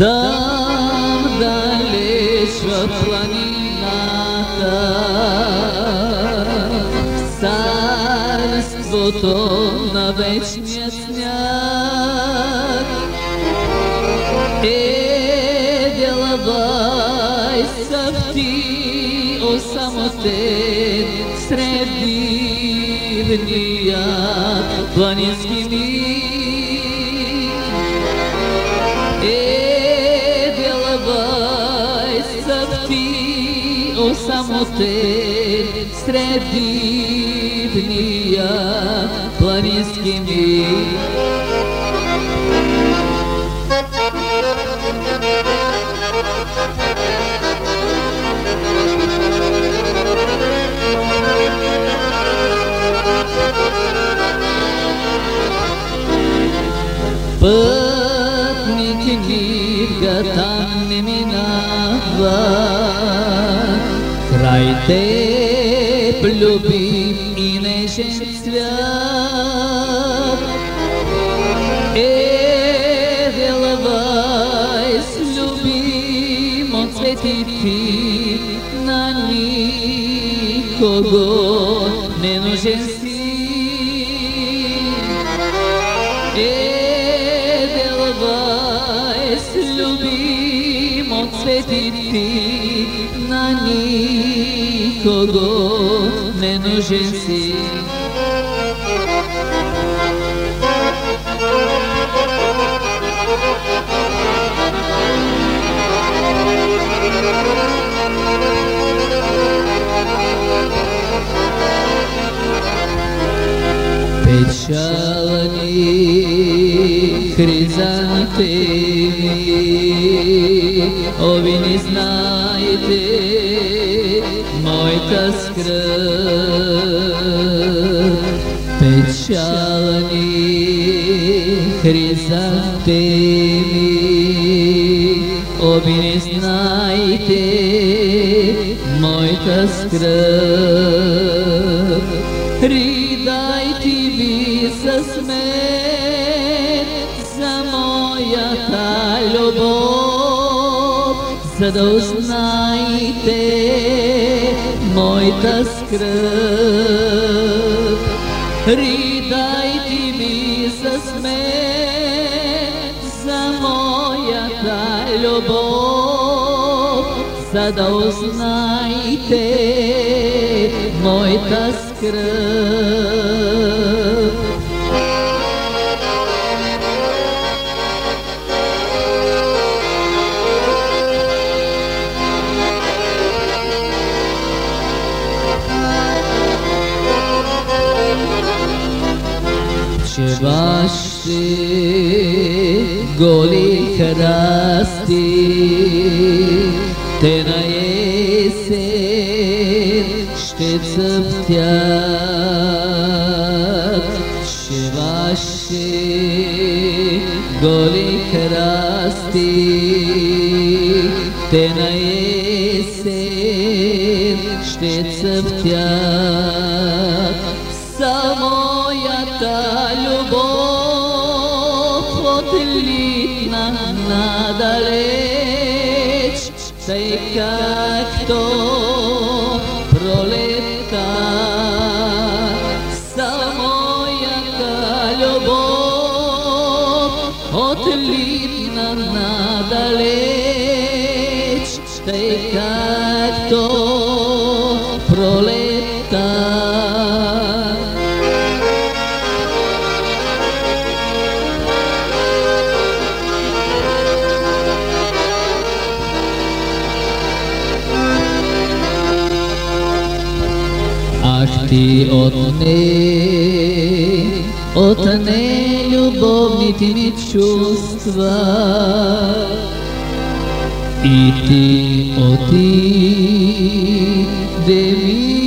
Там далеч в планината Царството на вечния сняг Е делавай са ти осамотен Сред дивния планински миг Е делавай са ти осамотен Сред дивния планински не минава Край теб любим и нежен свят Е, делавай с любим от свети ти На никого не нужен любим от свети ти На никого не нужен си Печални хризантеми, о, ви не знаете моята скръп. Печални хризантеми, о, ви не знаете моята скръп. Ридайте ви с мен за моята любов, за да узнаете моята скръп. Ридайте ми с мен за моята любов, за да узнаете моята скръп. چه باشتی گلی کرستی تنای سیر شتیب چه باشتی گلی کرستی تنای سیر شتیب otlitna nadaleć Taj kak to proleta Samo jaka ljubov otlitna nadaleć. Ах ти отне, отне любовните ми чувства и ти отиде мила надалеч.